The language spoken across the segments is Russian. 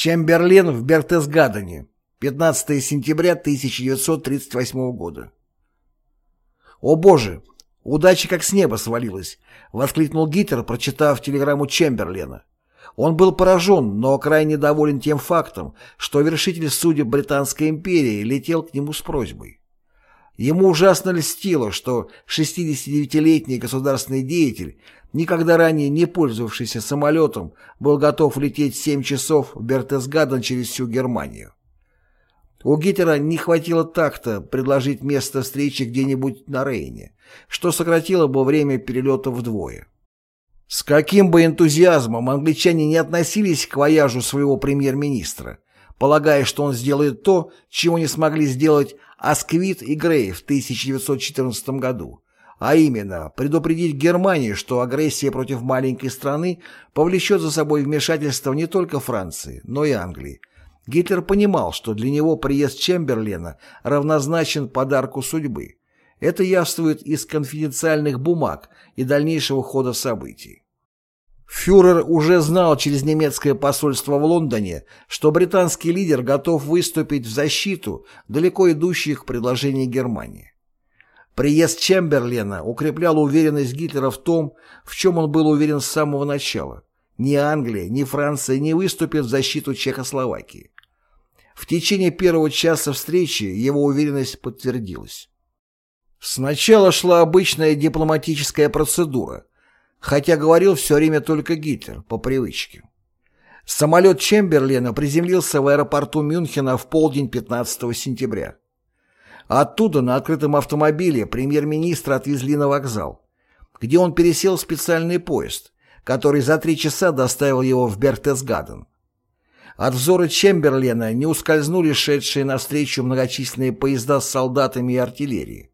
Чемберлен в Бертесгадене. 15 сентября 1938 года. «О боже! Удача как с неба свалилась!» — воскликнул Гитлер, прочитав телеграмму Чемберлена. Он был поражен, но крайне доволен тем фактом, что вершитель судеб Британской империи летел к нему с просьбой. Ему ужасно льстило, что 69-летний государственный деятель, никогда ранее не пользовавшийся самолетом, был готов лететь 7 часов в Бертесгаден через всю Германию. У Гитлера не хватило такта предложить место встречи где-нибудь на Рейне, что сократило бы время перелета вдвое. С каким бы энтузиазмом англичане не относились к вояжу своего премьер-министра, полагая, что он сделает то, чего не смогли сделать Асквит и Грей в 1914 году, а именно предупредить Германию, что агрессия против маленькой страны повлечет за собой вмешательство не только Франции, но и Англии. Гитлер понимал, что для него приезд Чемберлена равнозначен подарку судьбы. Это явствует из конфиденциальных бумаг и дальнейшего хода событий. Фюрер уже знал через немецкое посольство в Лондоне, что британский лидер готов выступить в защиту далеко идущих предложений Германии. Приезд Чемберлена укреплял уверенность Гитлера в том, в чем он был уверен с самого начала. Ни Англия, ни Франция не выступят в защиту Чехословакии. В течение первого часа встречи его уверенность подтвердилась. Сначала шла обычная дипломатическая процедура, хотя говорил все время только Гитлер, по привычке. Самолет Чемберлена приземлился в аэропорту Мюнхена в полдень 15 сентября. Оттуда на открытом автомобиле премьер-министра отвезли на вокзал, где он пересел в специальный поезд, который за три часа доставил его в Бертесгаден. От взора Чемберлена не ускользнули шедшие навстречу многочисленные поезда с солдатами и артиллерией.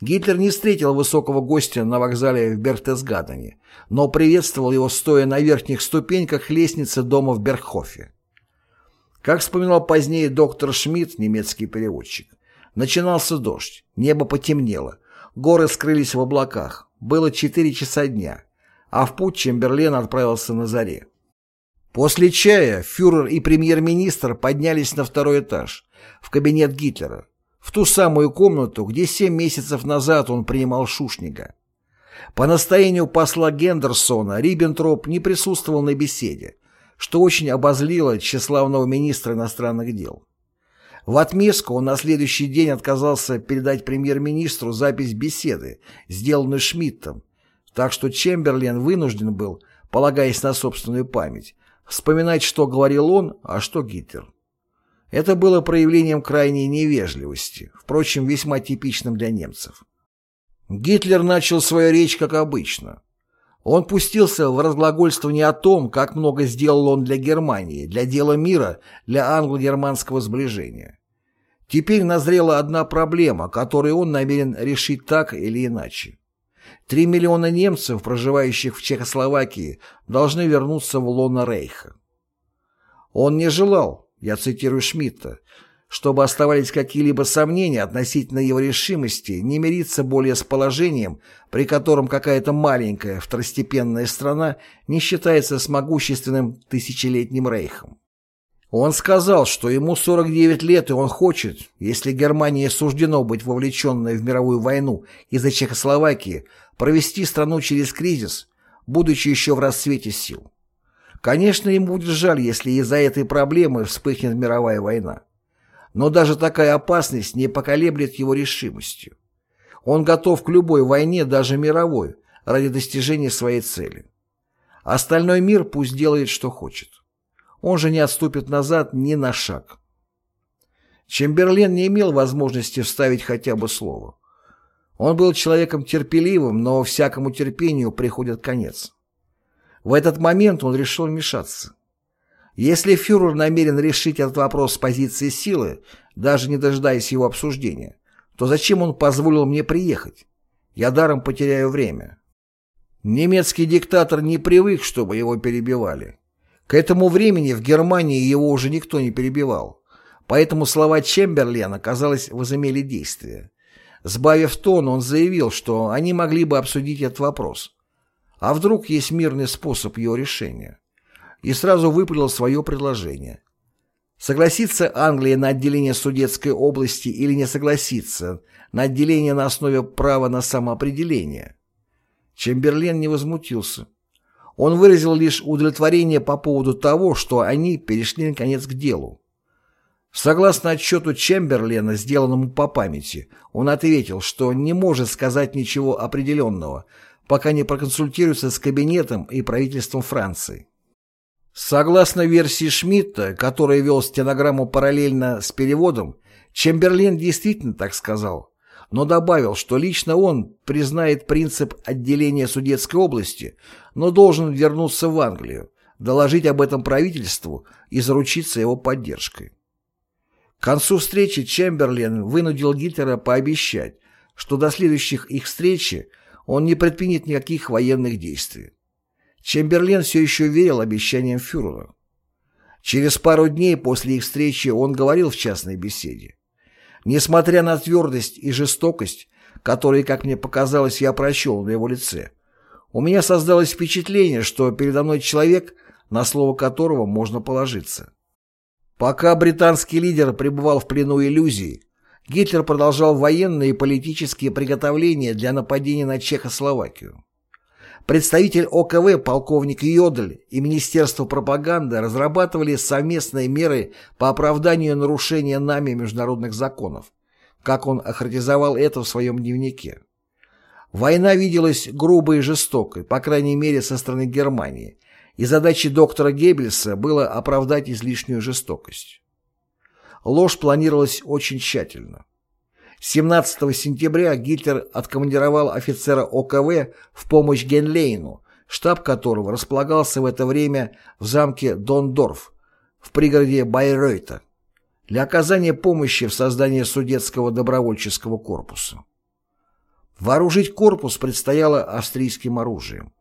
Гитлер не встретил высокого гостя на вокзале в Бертесгадене, но приветствовал его стоя на верхних ступеньках лестницы дома в Бергхофе. Как вспоминал позднее доктор Шмидт, немецкий переводчик, начинался дождь, небо потемнело, горы скрылись в облаках, было 4 часа дня, а в путь Чемберлен отправился на заре. После чая фюрер и премьер-министр поднялись на второй этаж, в кабинет Гитлера в ту самую комнату, где семь месяцев назад он принимал Шушнига. По настоянию посла Гендерсона Риббентроп не присутствовал на беседе, что очень обозлило тщеславного министра иностранных дел. В отместку он на следующий день отказался передать премьер-министру запись беседы, сделанную Шмидтом, так что Чемберлен вынужден был, полагаясь на собственную память, вспоминать, что говорил он, а что Гитлер. Это было проявлением крайней невежливости, впрочем, весьма типичным для немцев. Гитлер начал свою речь как обычно. Он пустился в разглагольствование о том, как много сделал он для Германии, для дела мира, для англо-германского сближения. Теперь назрела одна проблема, которую он намерен решить так или иначе. Три миллиона немцев, проживающих в Чехословакии, должны вернуться в лоно Рейха. Он не желал, я цитирую Шмидта, чтобы оставались какие-либо сомнения относительно его решимости не мириться более с положением, при котором какая-то маленькая второстепенная страна не считается с могущественным тысячелетним рейхом. Он сказал, что ему 49 лет, и он хочет, если Германии суждено быть вовлеченной в мировую войну из-за Чехословакии, провести страну через кризис, будучи еще в расцвете сил. Конечно, ему будет жаль, если из-за этой проблемы вспыхнет мировая война. Но даже такая опасность не поколеблет его решимостью. Он готов к любой войне, даже мировой, ради достижения своей цели. Остальной мир пусть делает, что хочет. Он же не отступит назад ни на шаг. Чемберлен не имел возможности вставить хотя бы слово. Он был человеком терпеливым, но всякому терпению приходит конец. В этот момент он решил вмешаться. Если фюрер намерен решить этот вопрос с позиции силы, даже не дожидаясь его обсуждения, то зачем он позволил мне приехать? Я даром потеряю время. Немецкий диктатор не привык, чтобы его перебивали. К этому времени в Германии его уже никто не перебивал. Поэтому слова Чемберлена, казалось, возымели действие. Сбавив тон, он заявил, что они могли бы обсудить этот вопрос. А вдруг есть мирный способ его решения? и сразу выпалил свое предложение. Согласится Англия на отделение Судетской области или не согласится на отделение на основе права на самоопределение? Чемберлен не возмутился. Он выразил лишь удовлетворение по поводу того, что они перешли наконец к делу. Согласно отчету Чемберлена, сделанному по памяти, он ответил, что не может сказать ничего определенного, пока не проконсультируется с кабинетом и правительством Франции. Согласно версии Шмидта, который вел стенограмму параллельно с переводом, Чемберлен действительно так сказал, но добавил, что лично он признает принцип отделения Судетской области, но должен вернуться в Англию, доложить об этом правительству и заручиться его поддержкой. К концу встречи Чемберлен вынудил Гитлера пообещать, что до следующих их встречи он не предпринят никаких военных действий. Чемберлен все еще верил обещаниям фюрера. Через пару дней после их встречи он говорил в частной беседе. Несмотря на твердость и жестокость, которые, как мне показалось, я прочел на его лице, у меня создалось впечатление, что передо мной человек, на слово которого можно положиться. Пока британский лидер пребывал в плену иллюзий, Гитлер продолжал военные и политические приготовления для нападения на Чехословакию. Представитель ОКВ полковник Йодль и Министерство пропаганды разрабатывали совместные меры по оправданию нарушения нами международных законов, как он охарактеризовал это в своем дневнике. Война виделась грубой и жестокой, по крайней мере со стороны Германии, и задачей доктора Геббельса было оправдать излишнюю жестокость. Ложь планировалась очень тщательно. 17 сентября Гитлер откомандировал офицера ОКВ в помощь Генлейну, штаб которого располагался в это время в замке Дондорф в пригороде Байройта для оказания помощи в создании судетского добровольческого корпуса. Вооружить корпус предстояло австрийским оружием.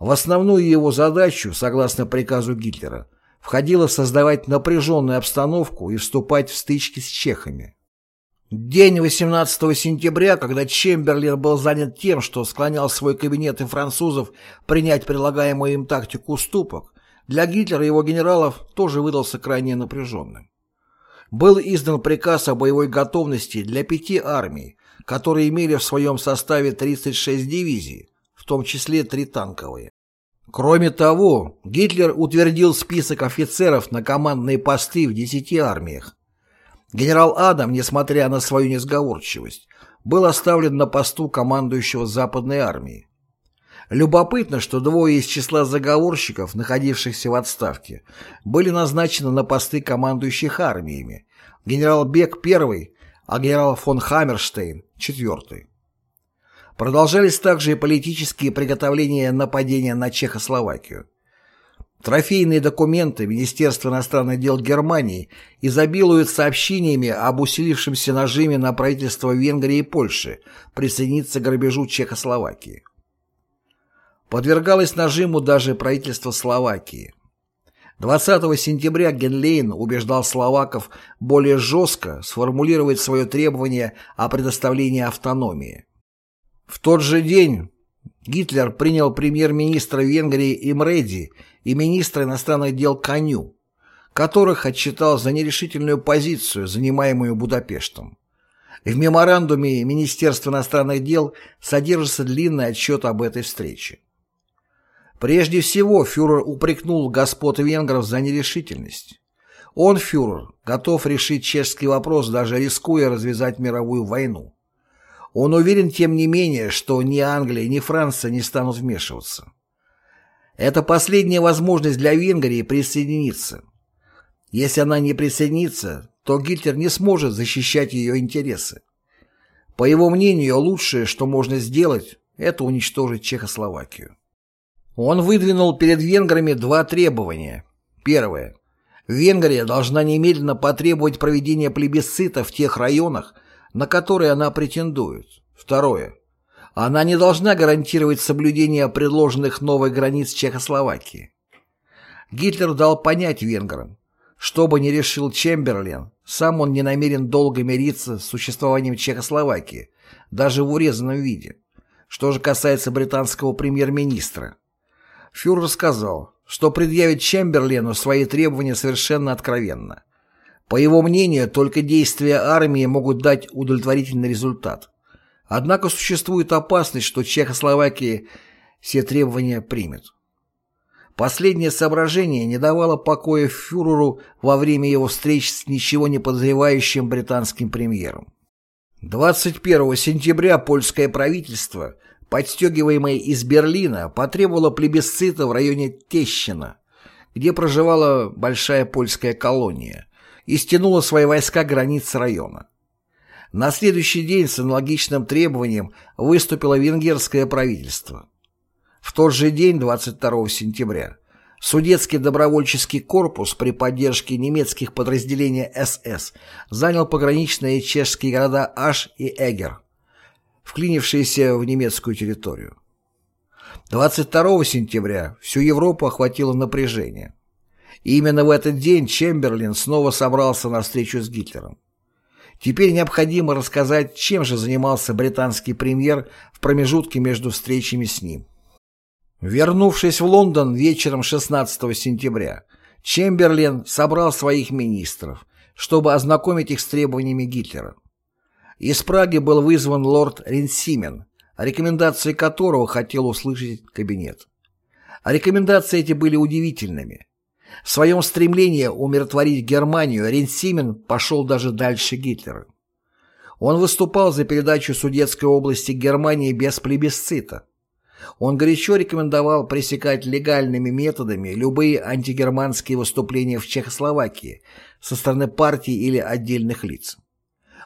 В основную его задачу, согласно приказу Гитлера, входило создавать напряженную обстановку и вступать в стычки с чехами. День 18 сентября, когда Чемберлин был занят тем, что склонял свой кабинет и французов принять предлагаемую им тактику уступок, для Гитлера и его генералов тоже выдался крайне напряженным. Был издан приказ о боевой готовности для пяти армий, которые имели в своем составе 36 дивизий, том числе три танковые. Кроме того, Гитлер утвердил список офицеров на командные посты в десяти армиях. Генерал Адам, несмотря на свою несговорчивость, был оставлен на посту командующего Западной армией. Любопытно, что двое из числа заговорщиков, находившихся в отставке, были назначены на посты командующих армиями. Генерал Бек I, а генерал фон Хаммерштейн – четвертый. Продолжались также и политические приготовления нападения на Чехословакию. Трофейные документы Министерства иностранных дел Германии изобилуют сообщениями об усилившемся нажиме на правительство Венгрии и Польши присоединиться к грабежу Чехословакии. Подвергалось нажиму даже правительство Словакии. 20 сентября Генлейн убеждал словаков более жестко сформулировать свое требование о предоставлении автономии. В тот же день Гитлер принял премьер-министра Венгрии Имреди и министра иностранных дел Каню, которых отчитал за нерешительную позицию, занимаемую Будапештом. В меморандуме Министерства иностранных дел содержится длинный отчет об этой встрече. Прежде всего, фюрер упрекнул господ венгров за нерешительность. Он, фюрер, готов решить чешский вопрос, даже рискуя развязать мировую войну. Он уверен, тем не менее, что ни Англия, ни Франция не станут вмешиваться. Это последняя возможность для Венгрии присоединиться. Если она не присоединится, то Гитлер не сможет защищать ее интересы. По его мнению, лучшее, что можно сделать, это уничтожить Чехословакию. Он выдвинул перед венграми два требования. Первое. Венгрия должна немедленно потребовать проведения плебисцита в тех районах, на которые она претендует. Второе. Она не должна гарантировать соблюдение предложенных новых границ Чехословакии. Гитлер дал понять венграм, что бы ни решил Чемберлен, сам он не намерен долго мириться с существованием Чехословакии, даже в урезанном виде. Что же касается британского премьер-министра, фюрер сказал, что предъявит Чемберлену свои требования совершенно откровенно. По его мнению, только действия армии могут дать удовлетворительный результат. Однако существует опасность, что Чехословакия все требования примет. Последнее соображение не давало покоя фюреру во время его встреч с ничего не подозревающим британским премьером. 21 сентября польское правительство, подстегиваемое из Берлина, потребовало плебисцита в районе Тещина, где проживала большая польская колония, и стянуло свои войска границ района. На следующий день с аналогичным требованием выступило венгерское правительство. В тот же день, 22 сентября, Судетский добровольческий корпус при поддержке немецких подразделений СС занял пограничные чешские города Аш и Эгер, вклинившиеся в немецкую территорию. 22 сентября всю Европу охватило напряжение. И именно в этот день Чемберлин снова собрался на встречу с Гитлером. Теперь необходимо рассказать, чем же занимался британский премьер в промежутке между встречами с ним. Вернувшись в Лондон вечером 16 сентября, Чемберлен собрал своих министров, чтобы ознакомить их с требованиями Гитлера. Из Праги был вызван лорд Ренсимен, рекомендации которого хотел услышать кабинет. рекомендации эти были удивительными. В своем стремлении умиротворить Германию Ренсимен пошел даже дальше Гитлера. Он выступал за передачу Судетской области Германии без плебисцита. Он горячо рекомендовал пресекать легальными методами любые антигерманские выступления в Чехословакии со стороны партий или отдельных лиц.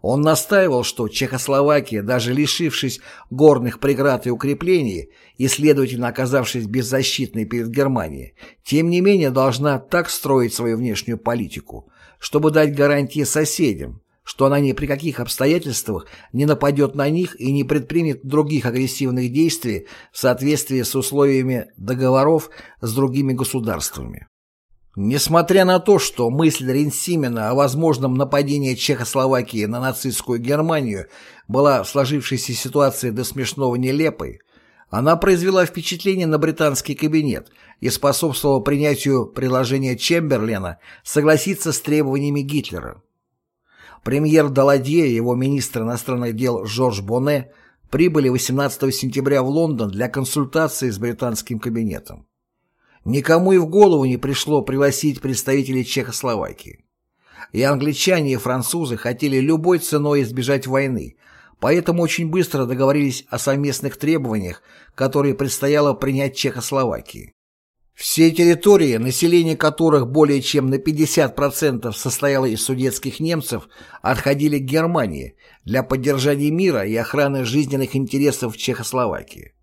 Он настаивал, что Чехословакия, даже лишившись горных преград и укреплений и, следовательно, оказавшись беззащитной перед Германией, тем не менее должна так строить свою внешнюю политику, чтобы дать гарантии соседям, что она ни при каких обстоятельствах не нападет на них и не предпримет других агрессивных действий в соответствии с условиями договоров с другими государствами. Несмотря на то, что мысль Рейнсимена о возможном нападении Чехословакии на нацистскую Германию была в сложившейся ситуации до смешного нелепой, она произвела впечатление на британский кабинет и способствовала принятию предложения Чемберлена согласиться с требованиями Гитлера. Премьер Даладье и его министр иностранных дел Жорж Боне прибыли 18 сентября в Лондон для консультации с британским кабинетом. Никому и в голову не пришло пригласить представителей Чехословакии. И англичане, и французы хотели любой ценой избежать войны, поэтому очень быстро договорились о совместных требованиях, которые предстояло принять Чехословакии. Все территории, население которых более чем на 50% состояло из судетских немцев, отходили к Германии для поддержания мира и охраны жизненных интересов Чехословакии.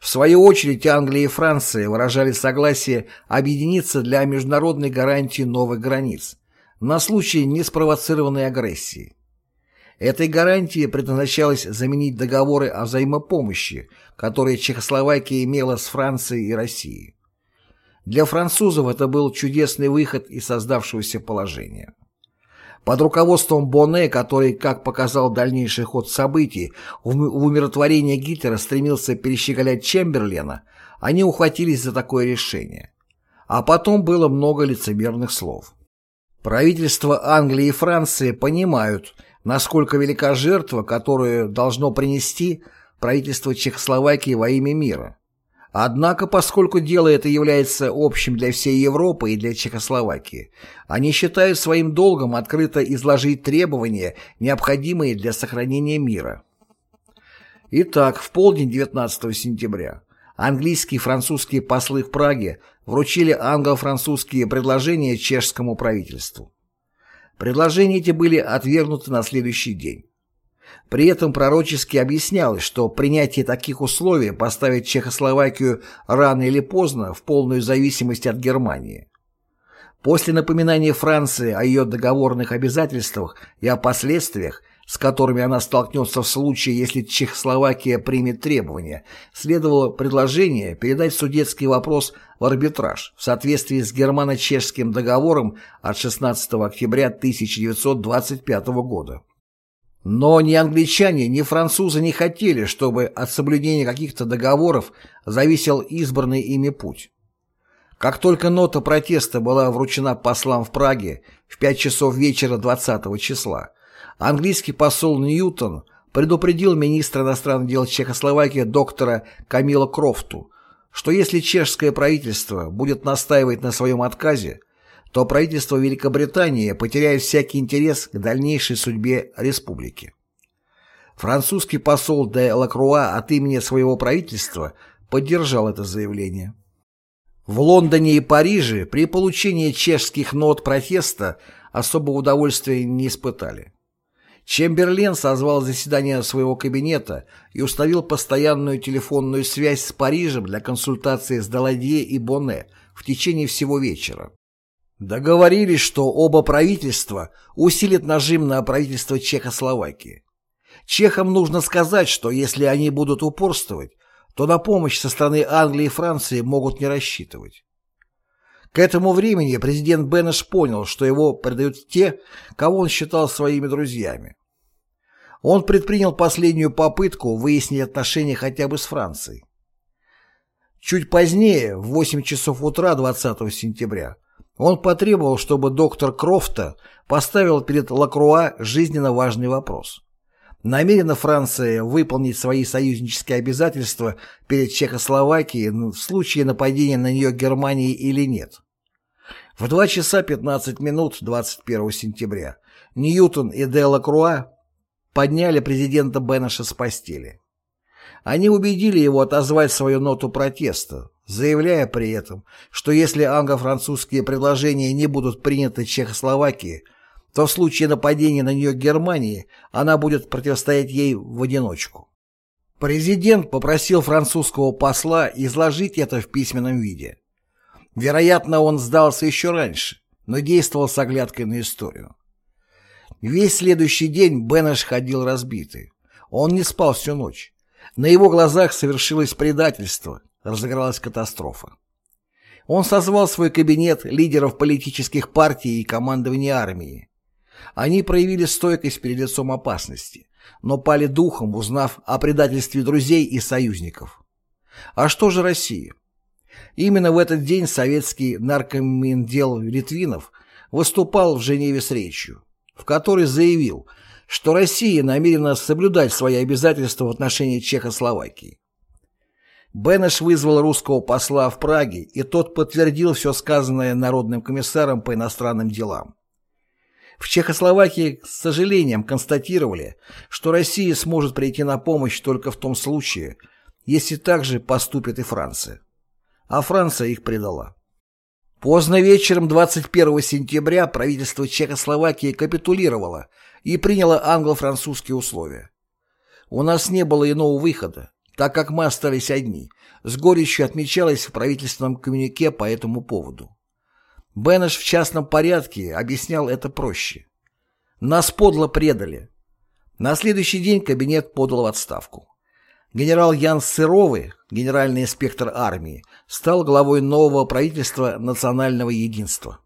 В свою очередь Англия и Франция выражали согласие объединиться для международной гарантии новых границ на случай неспровоцированной агрессии. Этой гарантией предназначалось заменить договоры о взаимопомощи, которые Чехословакия имела с Францией и Россией. Для французов это был чудесный выход из создавшегося положения. Под руководством Боне, который, как показал дальнейший ход событий, в умиротворение Гитлера стремился перещеголять Чемберлена, они ухватились за такое решение. А потом было много лицемерных слов. Правительства Англии и Франции понимают, насколько велика жертва, которую должно принести правительство Чехословакии во имя мира. Однако, поскольку дело это является общим для всей Европы и для Чехословакии, они считают своим долгом открыто изложить требования, необходимые для сохранения мира. Итак, в полдень 19 сентября английские и французские послы в Праге вручили англо-французские предложения чешскому правительству. Предложения эти были отвергнуты на следующий день. При этом пророчески объяснялось, что принятие таких условий поставит Чехословакию рано или поздно в полную зависимость от Германии. После напоминания Франции о ее договорных обязательствах и о последствиях, с которыми она столкнется в случае, если Чехословакия примет требования, следовало предложение передать судетский вопрос в арбитраж в соответствии с германо-чешским договором от 16 октября 1925 года. Но ни англичане, ни французы не хотели, чтобы от соблюдения каких-то договоров зависел избранный ими путь. Как только нота протеста была вручена послам в Праге в 5 часов вечера 20 числа, английский посол Ньютон предупредил министра иностранных дел Чехословакии доктора Камила Крофту, что если чешское правительство будет настаивать на своем отказе, то правительство Великобритании потеряет всякий интерес к дальнейшей судьбе республики. Французский посол де Лакруа от имени своего правительства поддержал это заявление. В Лондоне и Париже при получении чешских нот протеста особого удовольствия не испытали. Чемберлен созвал заседание своего кабинета и установил постоянную телефонную связь с Парижем для консультации с Даладье и Боне в течение всего вечера. Договорились, что оба правительства усилят нажим на правительство Чехословакии. Чехам нужно сказать, что если они будут упорствовать, то на помощь со стороны Англии и Франции могут не рассчитывать. К этому времени президент Беннеш понял, что его предают те, кого он считал своими друзьями. Он предпринял последнюю попытку выяснить отношения хотя бы с Францией. Чуть позднее, в 8 часов утра 20 сентября, он потребовал, чтобы доктор Крофта поставил перед Лакруа жизненно важный вопрос. Намерена Франция выполнить свои союзнические обязательства перед Чехословакией в случае нападения на нее Германии или нет? В 2 часа 15 минут 21 сентября Ньютон и де Лакруа подняли президента Беннеша с постели. Они убедили его отозвать свою ноту протеста, заявляя при этом, что если англо-французские предложения не будут приняты Чехословакией, то в случае нападения на нее Германии она будет противостоять ей в одиночку. Президент попросил французского посла изложить это в письменном виде. Вероятно, он сдался еще раньше, но действовал с оглядкой на историю. Весь следующий день Беннеш ходил разбитый. Он не спал всю ночь. На его глазах совершилось предательство, разыгралась катастрофа. Он созвал свой кабинет лидеров политических партий и командования армии. Они проявили стойкость перед лицом опасности, но пали духом, узнав о предательстве друзей и союзников. А что же Россия? Именно в этот день советский наркомендел Литвинов выступал в Женеве с речью, в которой заявил, что Россия намерена соблюдать свои обязательства в отношении Чехословакии. Бенеш вызвал русского посла в Праге, и тот подтвердил все сказанное Народным комиссаром по иностранным делам. В Чехословакии с сожалением констатировали, что Россия сможет прийти на помощь только в том случае, если так же поступит и Франция. А Франция их предала. Поздно вечером 21 сентября правительство Чехословакии капитулировало и приняло англо-французские условия. У нас не было иного выхода, так как мы остались одни, с горечью отмечалось в правительственном коммюнике по этому поводу. Беннеш в частном порядке объяснял это проще. Нас подло предали. На следующий день кабинет подал в отставку. Генерал Ян Сыровый, генеральный инспектор армии, стал главой нового правительства национального единства.